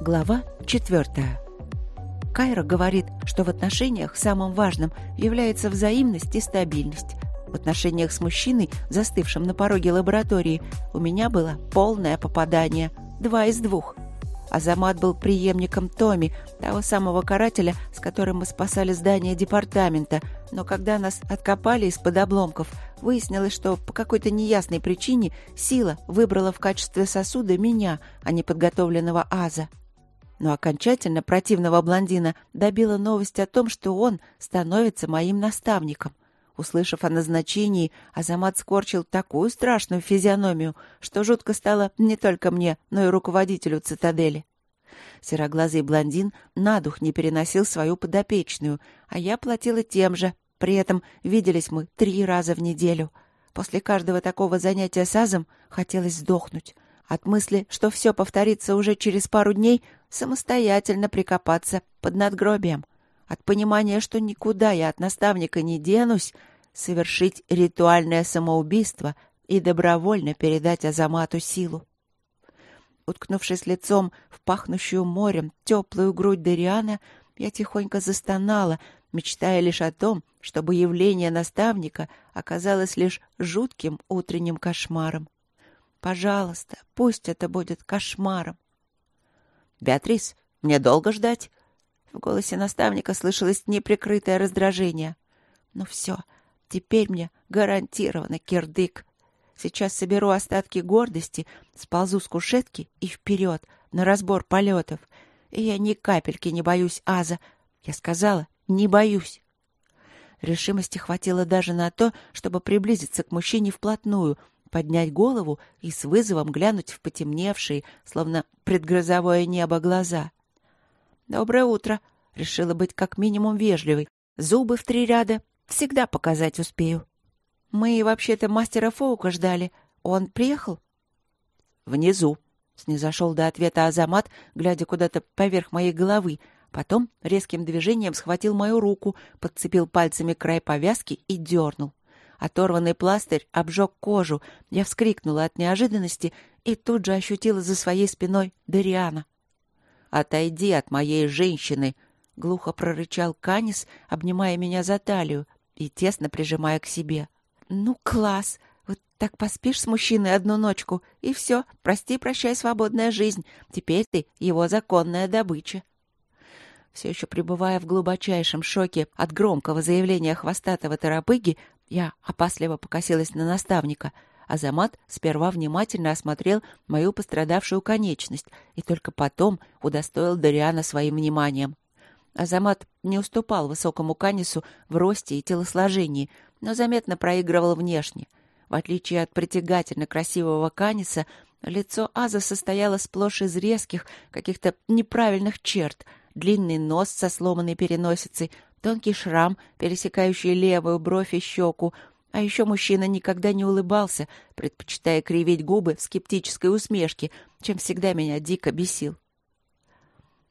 Глава четвертая. Кайра говорит, что в отношениях самым важным является взаимность и стабильность. В отношениях с мужчиной, застывшим на пороге лаборатории, у меня было полное попадание. Два из двух. Азамат был преемником Томи, того самого карателя, с которым мы спасали здание департамента. Но когда нас откопали из-под обломков, выяснилось, что по какой-то неясной причине сила выбрала в качестве сосуда меня, а не подготовленного Аза. Но окончательно противного блондина добила новость о том, что он становится моим наставником. Услышав о назначении, Азамат скорчил такую страшную физиономию, что жутко стало не только мне, но и руководителю цитадели. Сероглазый блондин на дух не переносил свою подопечную, а я платила тем же. При этом виделись мы три раза в неделю. После каждого такого занятия с Азом хотелось сдохнуть. От мысли, что все повторится уже через пару дней, самостоятельно прикопаться под надгробием. От понимания, что никуда я от наставника не денусь, совершить ритуальное самоубийство и добровольно передать Азамату силу. Уткнувшись лицом в пахнущую морем теплую грудь Дариана, я тихонько застонала, мечтая лишь о том, чтобы явление наставника оказалось лишь жутким утренним кошмаром. Пожалуйста, пусть это будет кошмаром. «Беатрис, мне долго ждать?» В голосе наставника слышалось неприкрытое раздражение. «Ну все, теперь мне гарантированно кирдык. Сейчас соберу остатки гордости, сползу с кушетки и вперед, на разбор полетов. И я ни капельки не боюсь Аза. Я сказала, не боюсь». Решимости хватило даже на то, чтобы приблизиться к мужчине вплотную — поднять голову и с вызовом глянуть в потемневшие, словно предгрозовое небо, глаза. «Доброе утро!» — решила быть как минимум вежливой. Зубы в три ряда всегда показать успею. «Мы вообще-то мастера Фоука ждали. Он приехал?» «Внизу», — снизошел до ответа Азамат, глядя куда-то поверх моей головы, Потом резким движением схватил мою руку, подцепил пальцами край повязки и дернул. Оторванный пластырь обжег кожу. Я вскрикнула от неожиданности и тут же ощутила за своей спиной Дариана. «Отойди от моей женщины!» — глухо прорычал Канис, обнимая меня за талию и тесно прижимая к себе. «Ну, класс! Вот так поспишь с мужчиной одну ночку, и все, прости-прощай, свободная жизнь. Теперь ты его законная добыча». Все еще пребывая в глубочайшем шоке от громкого заявления хвостатого торопыги, я опасливо покосилась на наставника. Азамат сперва внимательно осмотрел мою пострадавшую конечность и только потом удостоил Дариана своим вниманием. Азамат не уступал высокому Канису в росте и телосложении, но заметно проигрывал внешне. В отличие от притягательно красивого Каниса, лицо Аза состояло сплошь из резких, каких-то неправильных черт. Длинный нос со сломанной переносицей, тонкий шрам, пересекающий левую бровь и щеку. А еще мужчина никогда не улыбался, предпочитая кривить губы в скептической усмешке, чем всегда меня дико бесил.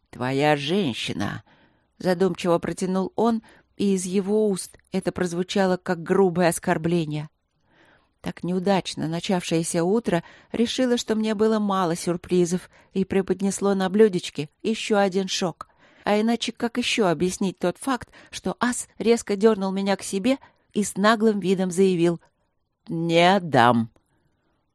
«Твоя женщина!» — задумчиво протянул он, и из его уст это прозвучало как грубое оскорбление. Так неудачно начавшееся утро решило, что мне было мало сюрпризов, и преподнесло на блюдечке еще один шок — а иначе как еще объяснить тот факт, что ас резко дернул меня к себе и с наглым видом заявил «Не отдам».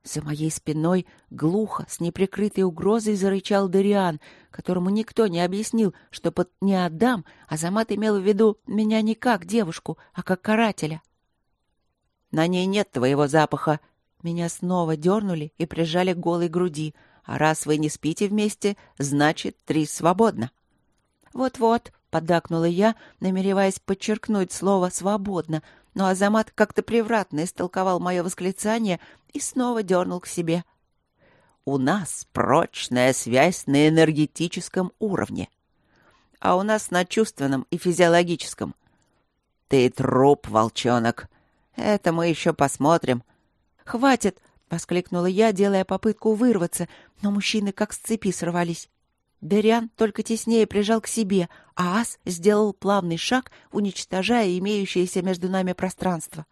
За моей спиной глухо, с неприкрытой угрозой зарычал Дариан, которому никто не объяснил, что под «не отдам» Азамат имел в виду меня не как девушку, а как карателя. «На ней нет твоего запаха». Меня снова дернули и прижали к голой груди. А раз вы не спите вместе, значит, три свободно. «Вот-вот», — поддакнула я, намереваясь подчеркнуть слово «свободно», но Азамат как-то превратно истолковал мое восклицание и снова дернул к себе. «У нас прочная связь на энергетическом уровне, а у нас на чувственном и физиологическом. Ты труп, волчонок. Это мы еще посмотрим». «Хватит!» — воскликнула я, делая попытку вырваться, но мужчины как с цепи сорвались. Дериан только теснее прижал к себе, а Ас сделал плавный шаг, уничтожая имеющееся между нами пространство.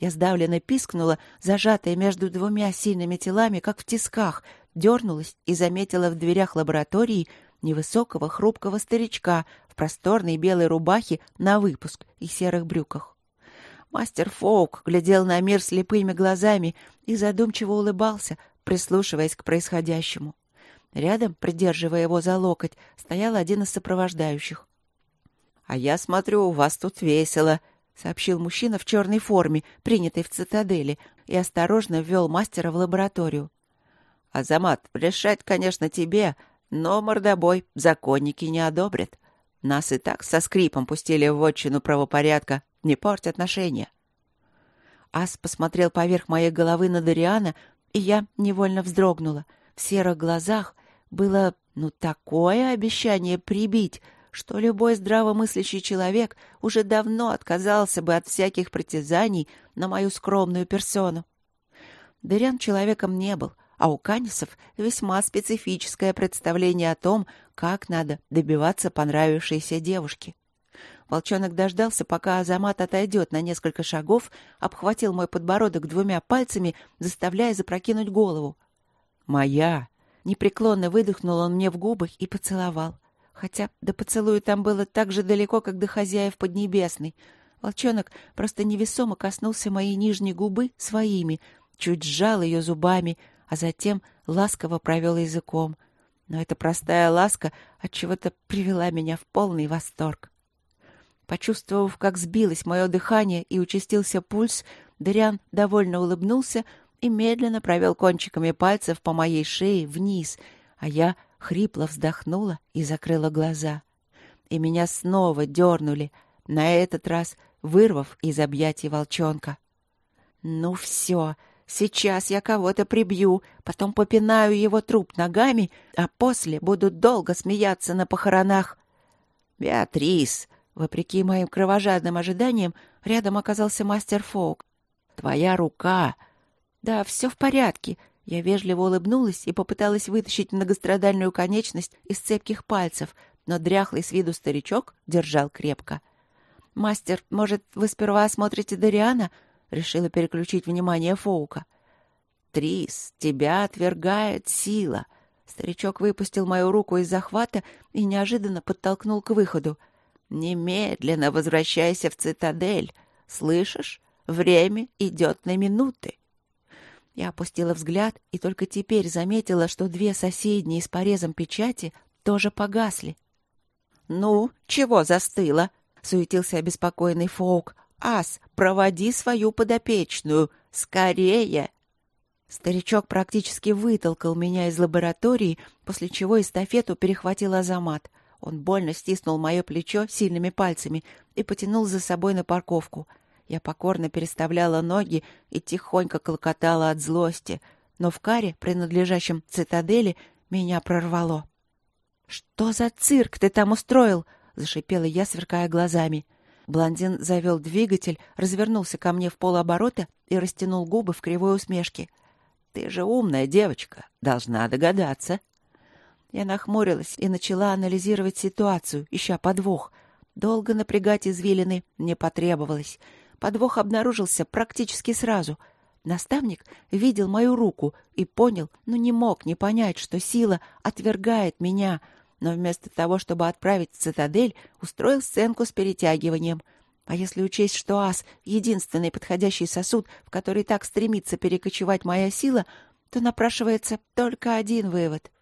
Я сдавленно пискнула, зажатая между двумя сильными телами, как в тисках, дернулась и заметила в дверях лаборатории невысокого хрупкого старичка в просторной белой рубахе на выпуск и серых брюках. Мастер Фоук глядел на мир слепыми глазами и задумчиво улыбался, прислушиваясь к происходящему. Рядом, придерживая его за локоть, стоял один из сопровождающих. — А я смотрю, у вас тут весело, — сообщил мужчина в черной форме, принятой в цитадели, и осторожно ввел мастера в лабораторию. — Азамат, решать, конечно, тебе, но мордобой законники не одобрят. Нас и так со скрипом пустили в отчину правопорядка, не порть отношения. Ас посмотрел поверх моей головы на Дариана, и я невольно вздрогнула. В серых глазах было, ну, такое обещание прибить, что любой здравомыслящий человек уже давно отказался бы от всяких притязаний на мою скромную персону. Дырян человеком не был, а у Канисов весьма специфическое представление о том, как надо добиваться понравившейся девушки. Волчонок дождался, пока Азамат отойдет на несколько шагов, обхватил мой подбородок двумя пальцами, заставляя запрокинуть голову. «Моя!» Непреклонно выдохнул он мне в губы и поцеловал. Хотя до поцелуя там было так же далеко, как до хозяев Поднебесной. Волчонок просто невесомо коснулся моей нижней губы своими, чуть сжал ее зубами, а затем ласково провел языком. Но эта простая ласка отчего-то привела меня в полный восторг. Почувствовав, как сбилось мое дыхание и участился пульс, Дыриан довольно улыбнулся и медленно провел кончиками пальцев по моей шее вниз, а я хрипло вздохнула и закрыла глаза. И меня снова дернули, на этот раз вырвав из объятий волчонка. «Ну все, сейчас я кого-то прибью, потом попинаю его труп ногами, а после буду долго смеяться на похоронах». «Беатрис!» Вопреки моим кровожадным ожиданиям, рядом оказался мастер Фоук. «Твоя рука!» «Да, все в порядке». Я вежливо улыбнулась и попыталась вытащить многострадальную конечность из цепких пальцев, но дряхлый с виду старичок держал крепко. «Мастер, может, вы сперва осмотрите Дариана?» — решила переключить внимание Фоука. «Трис, тебя отвергает сила!» Старичок выпустил мою руку из захвата и неожиданно подтолкнул к выходу. «Немедленно возвращайся в цитадель. Слышишь? Время идет на минуты. Я опустила взгляд и только теперь заметила, что две соседние с порезом печати тоже погасли. «Ну, чего застыла?» — суетился обеспокоенный Фоук. «Ас, проводи свою подопечную! Скорее!» Старичок практически вытолкал меня из лаборатории, после чего эстафету перехватил Азамат. Он больно стиснул мое плечо сильными пальцами и потянул за собой на парковку — я покорно переставляла ноги и тихонько клокотала от злости, но в каре, принадлежащем цитадели, меня прорвало. «Что за цирк ты там устроил?» — зашипела я, сверкая глазами. Блондин завел двигатель, развернулся ко мне в полоборота и растянул губы в кривой усмешке. «Ты же умная девочка, должна догадаться». Я нахмурилась и начала анализировать ситуацию, ища подвох. Долго напрягать извилины не потребовалось — Подвох обнаружился практически сразу. Наставник видел мою руку и понял, но не мог не понять, что сила отвергает меня, но вместо того, чтобы отправить в цитадель, устроил сценку с перетягиванием. А если учесть, что ас — единственный подходящий сосуд, в который так стремится перекочевать моя сила, то напрашивается только один вывод.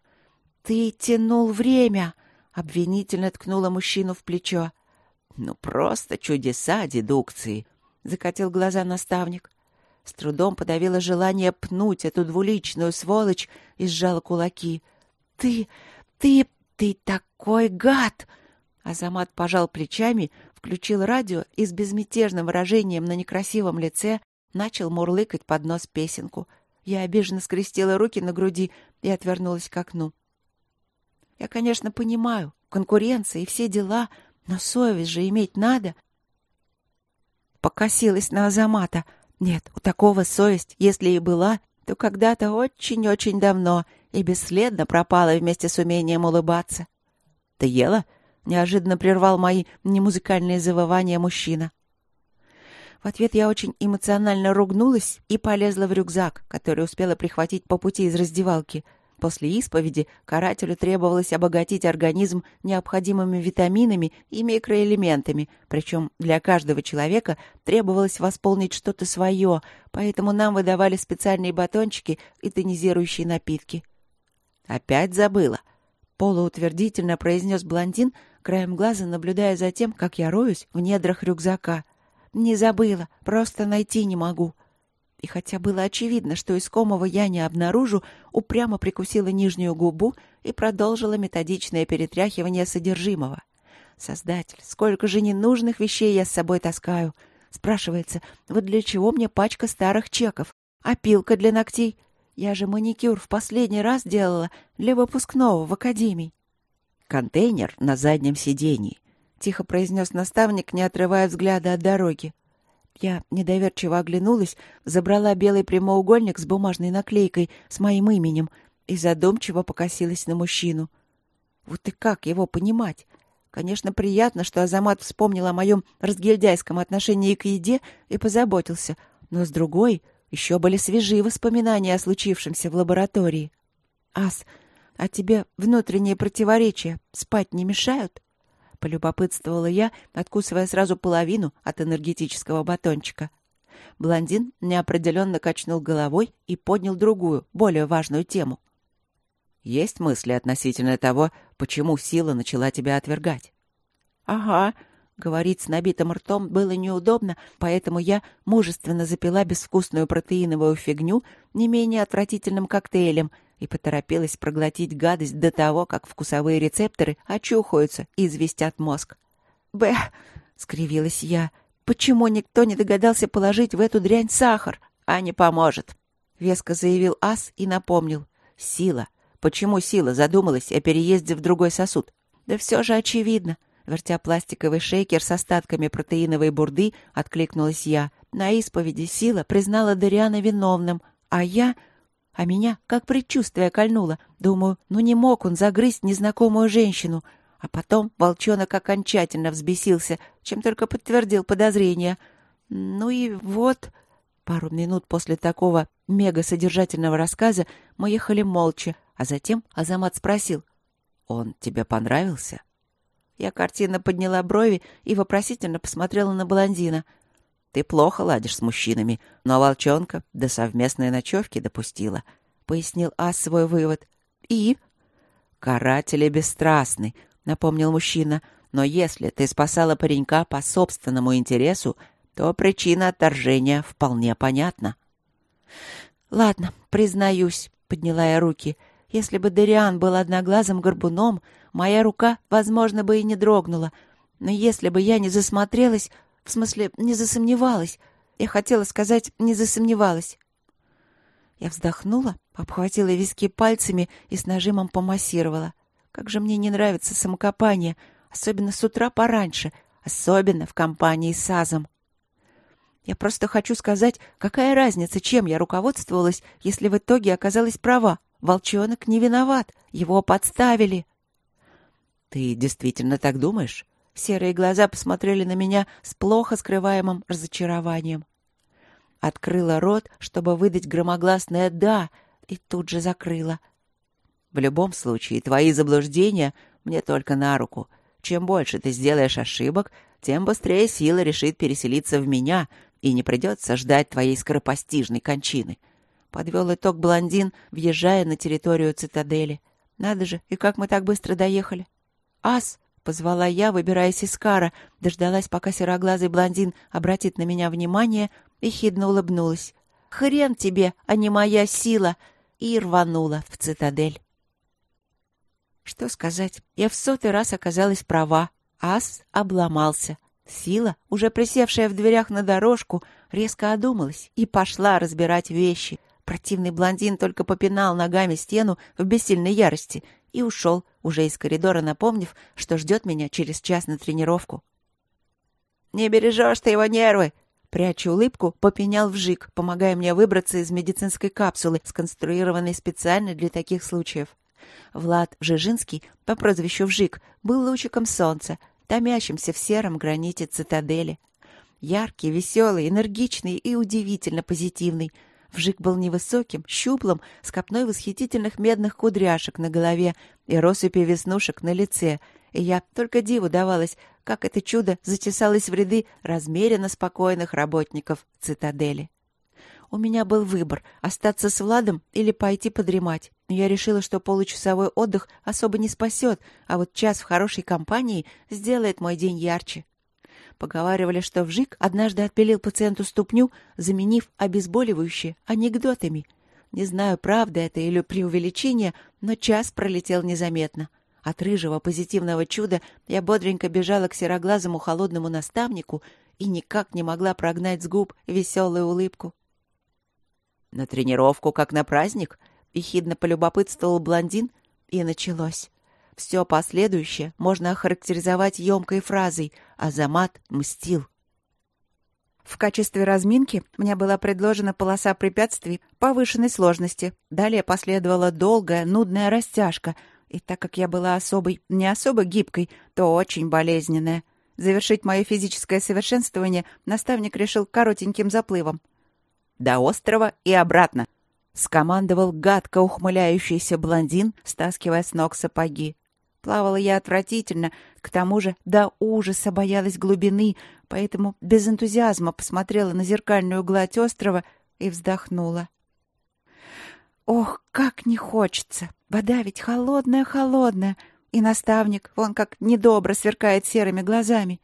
«Ты тянул время!» — обвинительно ткнула мужчину в плечо. «Ну, просто чудеса дедукции!» — закатил глаза наставник. С трудом подавила желание пнуть эту двуличную сволочь и сжала кулаки. «Ты... ты... ты такой гад!» Азамат пожал плечами, включил радио и с безмятежным выражением на некрасивом лице начал мурлыкать под нос песенку. Я обиженно скрестила руки на груди и отвернулась к окну. Я, конечно, понимаю, конкуренция и все дела, но совесть же иметь надо — покосилась на Азамата. Нет, у такого совесть, если и была, то когда-то очень-очень давно и бесследно пропала вместе с умением улыбаться. «Ты ела?» — неожиданно прервал мои немузыкальные завывания мужчина. В ответ я очень эмоционально ругнулась и полезла в рюкзак, который успела прихватить по пути из раздевалки. После исповеди карателю требовалось обогатить организм необходимыми витаминами и микроэлементами, причем для каждого человека требовалось восполнить что-то свое, поэтому нам выдавали специальные батончики и тонизирующие напитки. «Опять забыла», — полуутвердительно произнес блондин, краем глаза наблюдая за тем, как я роюсь в недрах рюкзака. «Не забыла, просто найти не могу». И хотя было очевидно, что искомого я не обнаружу, упрямо прикусила нижнюю губу и продолжила методичное перетряхивание содержимого. Создатель, сколько же ненужных вещей я с собой таскаю. Спрашивается, вот для чего мне пачка старых чеков? А пилка для ногтей? Я же маникюр в последний раз делала для выпускного в академии. Контейнер на заднем сиденье, тихо произнес наставник, не отрывая взгляда от дороги. Я недоверчиво оглянулась, забрала белый прямоугольник с бумажной наклейкой с моим именем и задумчиво покосилась на мужчину. Вот и как его понимать? Конечно, приятно, что Азамат вспомнил о моем разгильдяйском отношении к еде и позаботился, но с другой еще были свежие воспоминания о случившемся в лаборатории. «Ас, а тебе внутренние противоречия спать не мешают?» — полюбопытствовала я, откусывая сразу половину от энергетического батончика. Блондин неопределенно качнул головой и поднял другую, более важную тему. «Есть мысли относительно того, почему сила начала тебя отвергать?» «Ага», — говорить с набитым ртом было неудобно, поэтому я мужественно запила безвкусную протеиновую фигню не менее отвратительным коктейлем — и поторопилась проглотить гадость до того, как вкусовые рецепторы очухаются и известят мозг. «Бэ!» — скривилась я. «Почему никто не догадался положить в эту дрянь сахар? А не поможет!» — веско заявил Ас и напомнил. «Сила. Почему сила задумалась о переезде в другой сосуд?» «Да все же очевидно!» Вертя пластиковый шейкер с остатками протеиновой бурды, откликнулась я. На исповеди Сила признала Дариана виновным, а я а меня как предчувствие кольнуло. Думаю, ну не мог он загрызть незнакомую женщину. А потом волчонок окончательно взбесился, чем только подтвердил подозрения. Ну и вот... Пару минут после такого мега-содержательного рассказа мы ехали молча, а затем Азамат спросил. «Он тебе понравился?» Я картинно подняла брови и вопросительно посмотрела на блондина — ты плохо ладишь с мужчинами, но волчонка до совместной ночевки допустила», — пояснил Ас свой вывод. «И?» «Каратели бесстрастны», — напомнил мужчина. «Но если ты спасала паренька по собственному интересу, то причина отторжения вполне понятна». «Ладно, признаюсь», — подняла я руки. «Если бы Дариан был одноглазым горбуном, моя рука, возможно, бы и не дрогнула. Но если бы я не засмотрелась, в смысле, не засомневалась. Я хотела сказать, не засомневалась. Я вздохнула, обхватила виски пальцами и с нажимом помассировала. Как же мне не нравится самокопание, особенно с утра пораньше, особенно в компании с Азом. Я просто хочу сказать, какая разница, чем я руководствовалась, если в итоге оказалась права. Волчонок не виноват, его подставили. — Ты действительно так думаешь? Серые глаза посмотрели на меня с плохо скрываемым разочарованием. Открыла рот, чтобы выдать громогласное «да», и тут же закрыла. В любом случае, твои заблуждения мне только на руку. Чем больше ты сделаешь ошибок, тем быстрее сила решит переселиться в меня, и не придется ждать твоей скоропостижной кончины. Подвел итог блондин, въезжая на территорию цитадели. Надо же, и как мы так быстро доехали. Ас, — позвала я, выбираясь из кара, дождалась, пока сероглазый блондин обратит на меня внимание, и хидно улыбнулась. «Хрен тебе, а не моя сила!» и рванула в цитадель. Что сказать, я в сотый раз оказалась права. Ас обломался. Сила, уже присевшая в дверях на дорожку, резко одумалась и пошла разбирать вещи. Противный блондин только попинал ногами стену в бессильной ярости — и ушел, уже из коридора напомнив, что ждет меня через час на тренировку. «Не бережешь ты его нервы!» Пряча улыбку, попенял вжик, помогая мне выбраться из медицинской капсулы, сконструированной специально для таких случаев. Влад Жижинский, по прозвищу Вжик, был лучиком солнца, томящимся в сером граните цитадели. Яркий, веселый, энергичный и удивительно позитивный. Вжик был невысоким, щуплым, с копной восхитительных медных кудряшек на голове и россыпи веснушек на лице, и я только диву давалась, как это чудо затесалось в ряды размеренно спокойных работников цитадели. У меня был выбор — остаться с Владом или пойти подремать. Я решила, что получасовой отдых особо не спасет, а вот час в хорошей компании сделает мой день ярче. Поговаривали, что Вжик однажды отпилил пациенту ступню, заменив обезболивающее анекдотами. Не знаю, правда это или преувеличение, но час пролетел незаметно. От рыжего позитивного чуда я бодренько бежала к сероглазому холодному наставнику и никак не могла прогнать с губ веселую улыбку. «На тренировку, как на праздник?» — ехидно полюбопытствовал блондин, и началось. Все последующее можно охарактеризовать емкой фразой «Азамат мстил». В качестве разминки мне была предложена полоса препятствий повышенной сложности. Далее последовала долгая, нудная растяжка, и так как я была особой, не особо гибкой, то очень болезненная. Завершить мое физическое совершенствование наставник решил коротеньким заплывом. «До острова и обратно», — скомандовал гадко ухмыляющийся блондин, стаскивая с ног сапоги. Плавала я отвратительно, к тому же до ужаса боялась глубины, поэтому без энтузиазма посмотрела на зеркальную гладь острова и вздохнула. Ох, как не хочется! Вода ведь холодная-холодная, и наставник, вон как недобро сверкает серыми глазами.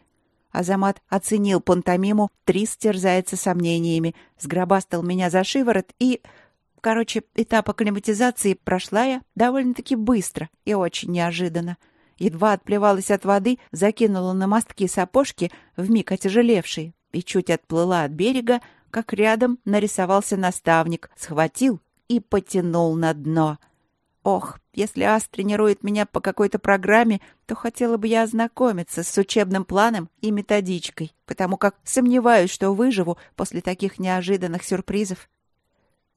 Азамат оценил пантомиму, Трис терзается сомнениями, сгробастал меня за шиворот и... Короче, этап акклиматизации прошла я довольно-таки быстро и очень неожиданно. Едва отплевалась от воды, закинула на мостки сапожки, вмиг отяжелевшие, и чуть отплыла от берега, как рядом нарисовался наставник, схватил и потянул на дно. Ох, если Ас тренирует меня по какой-то программе, то хотела бы я ознакомиться с учебным планом и методичкой, потому как сомневаюсь, что выживу после таких неожиданных сюрпризов.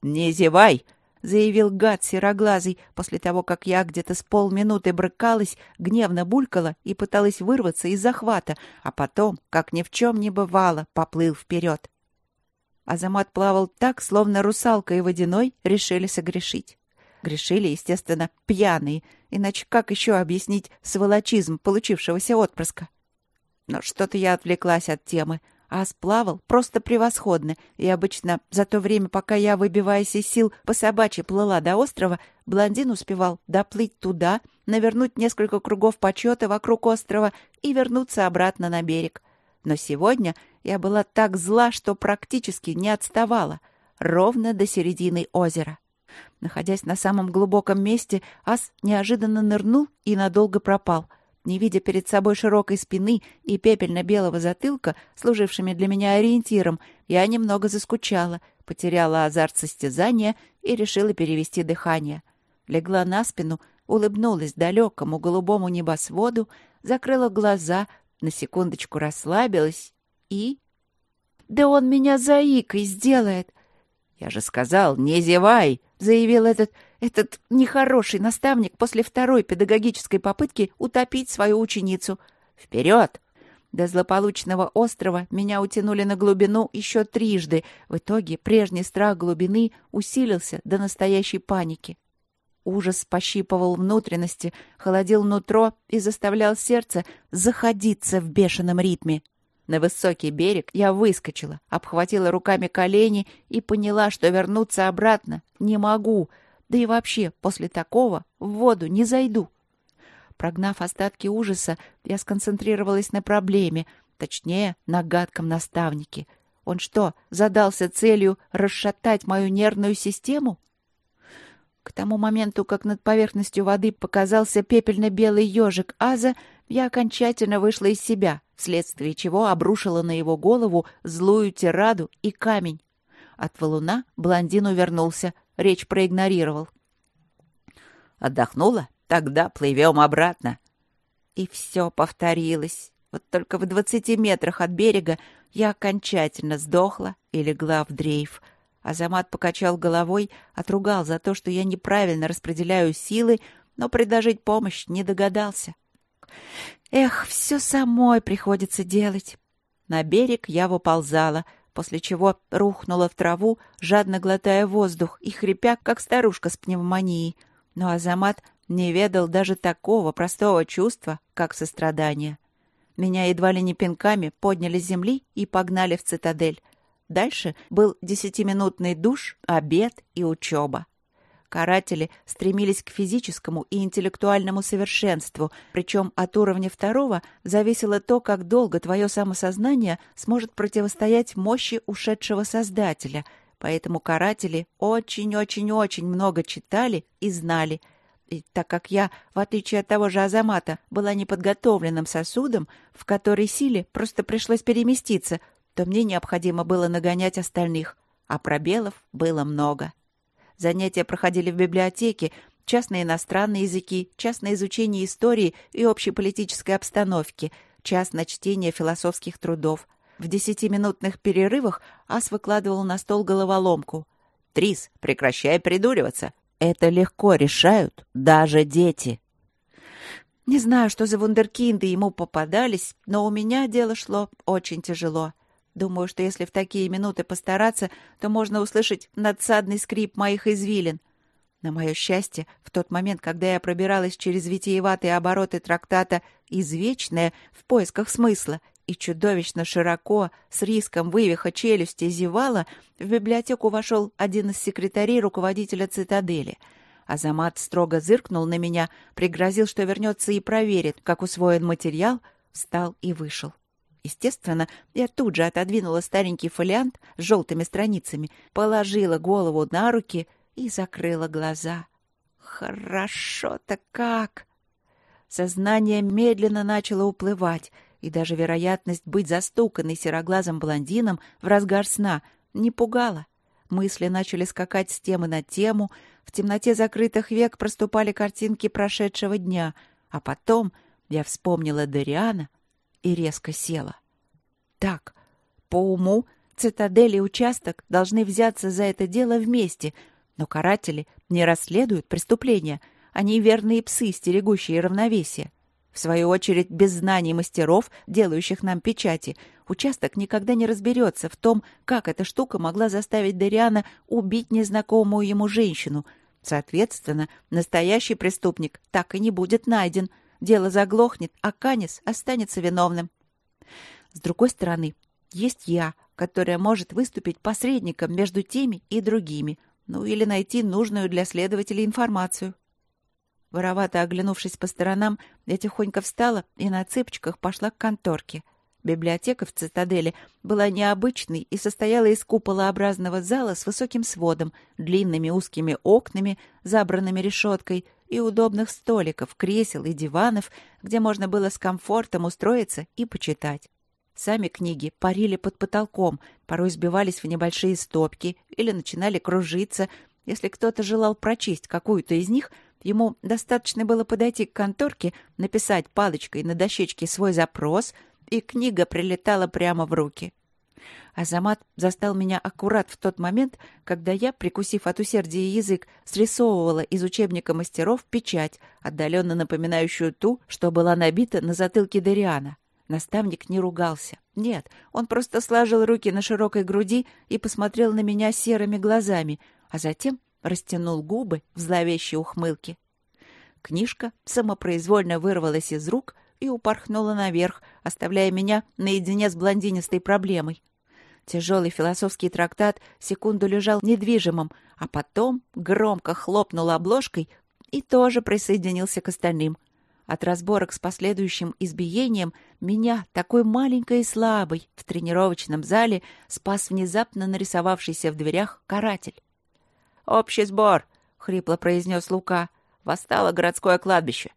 «Не зевай!» — заявил гад сероглазый, после того, как я где-то с полминуты брыкалась, гневно булькала и пыталась вырваться из захвата, а потом, как ни в чем не бывало, поплыл вперед. Азамат плавал так, словно русалка и водяной решили согрешить. Грешили, естественно, пьяные, иначе как еще объяснить сволочизм получившегося отпрыска? Но что-то я отвлеклась от темы — а сплавал просто превосходно, и обычно за то время, пока я, выбиваясь из сил, по собачьи плыла до острова, блондин успевал доплыть туда, навернуть несколько кругов почета вокруг острова и вернуться обратно на берег. Но сегодня я была так зла, что практически не отставала, ровно до середины озера. Находясь на самом глубоком месте, ас неожиданно нырнул и надолго пропал — не видя перед собой широкой спины и пепельно-белого затылка, служившими для меня ориентиром, я немного заскучала, потеряла азарт состязания и решила перевести дыхание. Легла на спину, улыбнулась далекому голубому небосводу, закрыла глаза, на секундочку расслабилась и... «Да он меня заикой сделает!» «Я же сказал, не зевай!» — заявил этот этот нехороший наставник после второй педагогической попытки утопить свою ученицу. Вперед! До злополучного острова меня утянули на глубину еще трижды. В итоге прежний страх глубины усилился до настоящей паники. Ужас пощипывал внутренности, холодил нутро и заставлял сердце заходиться в бешеном ритме. На высокий берег я выскочила, обхватила руками колени и поняла, что вернуться обратно не могу — да и вообще, после такого в воду не зайду. Прогнав остатки ужаса, я сконцентрировалась на проблеме, точнее, на гадком наставнике. Он что, задался целью расшатать мою нервную систему? К тому моменту, как над поверхностью воды показался пепельно-белый ежик Аза, я окончательно вышла из себя, вследствие чего обрушила на его голову злую тираду и камень. От валуна блондин увернулся, речь проигнорировал. «Отдохнула? Тогда плывем обратно». И все повторилось. Вот только в двадцати метрах от берега я окончательно сдохла и легла в дрейф. Азамат покачал головой, отругал за то, что я неправильно распределяю силы, но предложить помощь не догадался. Эх, все самой приходится делать. На берег я выползала, после чего рухнула в траву, жадно глотая воздух и хрипя, как старушка с пневмонией. Но Азамат не ведал даже такого простого чувства, как сострадание. Меня едва ли не пинками подняли с земли и погнали в цитадель. Дальше был десятиминутный душ, обед и учеба. Каратели стремились к физическому и интеллектуальному совершенству, причем от уровня второго зависело то, как долго твое самосознание сможет противостоять мощи ушедшего Создателя. Поэтому каратели очень-очень-очень много читали и знали. И так как я, в отличие от того же Азамата, была неподготовленным сосудом, в который силе просто пришлось переместиться, то мне необходимо было нагонять остальных, а пробелов было много. Занятия проходили в библиотеке, частные иностранные языки, частное изучение истории и общей политической обстановки, час на чтение философских трудов. В десятиминутных перерывах Ас выкладывал на стол головоломку. «Трис, прекращай придуриваться. Это легко решают даже дети». Не знаю, что за вундеркинды ему попадались, но у меня дело шло очень тяжело. Думаю, что если в такие минуты постараться, то можно услышать надсадный скрип моих извилин. На мое счастье, в тот момент, когда я пробиралась через витиеватые обороты трактата «Извечное» в поисках смысла и чудовищно широко, с риском вывиха челюсти зевала, в библиотеку вошел один из секретарей руководителя цитадели. Азамат строго зыркнул на меня, пригрозил, что вернется и проверит, как усвоен материал, встал и вышел. Естественно, я тут же отодвинула старенький фолиант с желтыми страницами, положила голову на руки и закрыла глаза. Хорошо-то как! Сознание медленно начало уплывать, и даже вероятность быть застуканной сероглазым блондином в разгар сна не пугала. Мысли начали скакать с темы на тему, в темноте закрытых век проступали картинки прошедшего дня, а потом я вспомнила Дариана — и резко села. Так, по уму цитадель и участок должны взяться за это дело вместе, но каратели не расследуют преступления, они верные псы, стерегущие равновесие. В свою очередь, без знаний мастеров, делающих нам печати, участок никогда не разберется в том, как эта штука могла заставить Дариана убить незнакомую ему женщину. Соответственно, настоящий преступник так и не будет найден — дело заглохнет, а Канис останется виновным. С другой стороны, есть я, которая может выступить посредником между теми и другими, ну или найти нужную для следователя информацию. Воровато оглянувшись по сторонам, я тихонько встала и на цыпочках пошла к конторке. Библиотека в цитадели была необычной и состояла из куполообразного зала с высоким сводом, длинными узкими окнами, забранными решеткой — и удобных столиков, кресел и диванов, где можно было с комфортом устроиться и почитать. Сами книги парили под потолком, порой сбивались в небольшие стопки или начинали кружиться. Если кто-то желал прочесть какую-то из них, ему достаточно было подойти к конторке, написать палочкой на дощечке свой запрос, и книга прилетала прямо в руки. Азамат застал меня аккурат в тот момент, когда я, прикусив от усердия язык, срисовывала из учебника мастеров печать, отдаленно напоминающую ту, что была набита на затылке Дариана. Наставник не ругался. Нет, он просто сложил руки на широкой груди и посмотрел на меня серыми глазами, а затем растянул губы в зловещей ухмылке. Книжка самопроизвольно вырвалась из рук и упорхнула наверх, оставляя меня наедине с блондинистой проблемой. Тяжелый философский трактат секунду лежал недвижимым, а потом громко хлопнул обложкой и тоже присоединился к остальным. От разборок с последующим избиением меня, такой маленькой и слабой, в тренировочном зале спас внезапно нарисовавшийся в дверях каратель. «Общий сбор!» — хрипло произнес Лука. «Восстало городское кладбище».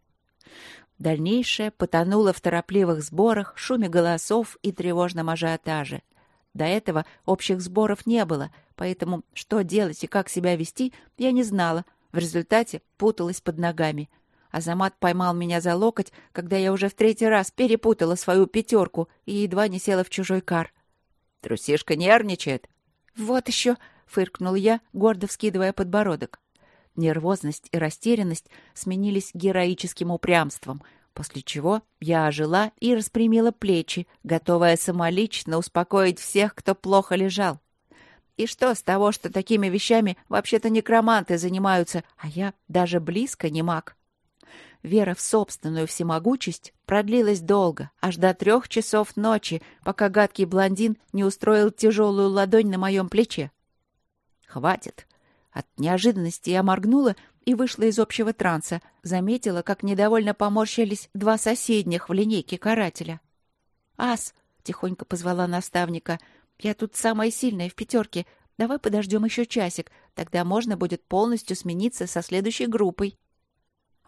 Дальнейшее потонуло в торопливых сборах, шуме голосов и тревожном ажиотаже — до этого общих сборов не было, поэтому что делать и как себя вести, я не знала. В результате путалась под ногами. Азамат поймал меня за локоть, когда я уже в третий раз перепутала свою пятерку и едва не села в чужой кар. «Трусишка нервничает». «Вот еще!» — фыркнул я, гордо вскидывая подбородок. Нервозность и растерянность сменились героическим упрямством. После чего я ожила и распрямила плечи, готовая самолично успокоить всех, кто плохо лежал. И что с того, что такими вещами вообще-то некроманты занимаются, а я даже близко не маг? Вера в собственную всемогучесть продлилась долго, аж до трех часов ночи, пока гадкий блондин не устроил тяжелую ладонь на моем плече. «Хватит!» От неожиданности я моргнула и вышла из общего транса, заметила, как недовольно поморщились два соседних в линейке карателя. «Ас!» — тихонько позвала наставника — я тут самая сильная в пятерке. Давай подождем еще часик, тогда можно будет полностью смениться со следующей группой.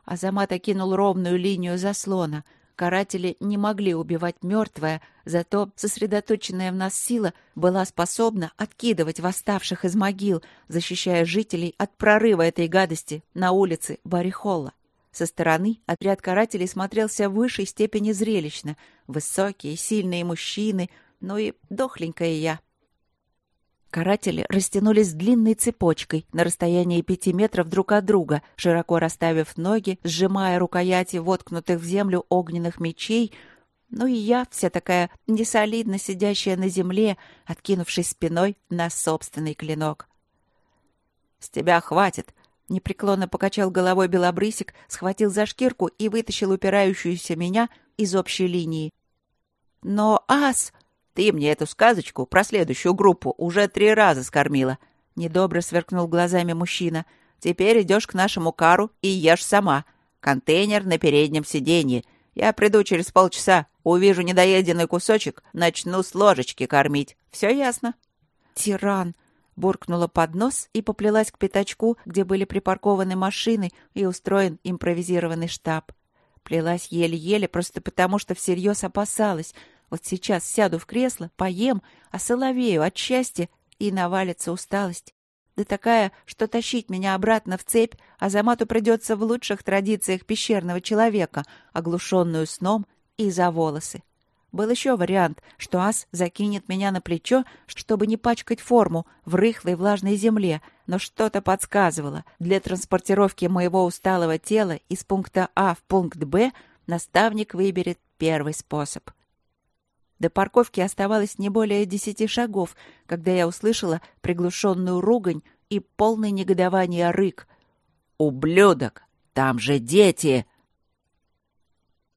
Азамат окинул ровную линию заслона. Каратели не могли убивать мертвое, зато сосредоточенная в нас сила была способна откидывать восставших из могил, защищая жителей от прорыва этой гадости на улице Барихолла. Со стороны отряд карателей смотрелся в высшей степени зрелищно. Высокие, сильные мужчины — ну и дохленькая я. Каратели растянулись длинной цепочкой на расстоянии пяти метров друг от друга, широко расставив ноги, сжимая рукояти воткнутых в землю огненных мечей, ну и я, вся такая несолидно сидящая на земле, откинувшись спиной на собственный клинок. «С тебя хватит!» — непреклонно покачал головой белобрысик, схватил за шкирку и вытащил упирающуюся меня из общей линии. «Но ас!» Ты мне эту сказочку про следующую группу уже три раза скормила. Недобро сверкнул глазами мужчина. Теперь идешь к нашему кару и ешь сама. Контейнер на переднем сиденье. Я приду через полчаса, увижу недоеденный кусочек, начну с ложечки кормить. Все ясно? Тиран! буркнула под нос и поплелась к пятачку, где были припаркованы машины и устроен импровизированный штаб. Плелась еле-еле, просто потому что всерьез опасалась — вот сейчас сяду в кресло, поем, осоловею от счастья, и навалится усталость. Да такая, что тащить меня обратно в цепь Азамату придется в лучших традициях пещерного человека, оглушенную сном и за волосы. Был еще вариант, что ас закинет меня на плечо, чтобы не пачкать форму в рыхлой влажной земле, но что-то подсказывало. Для транспортировки моего усталого тела из пункта А в пункт Б наставник выберет первый способ. До парковки оставалось не более десяти шагов, когда я услышала приглушенную ругань и полный негодования рык. «Ублюдок! Там же дети!»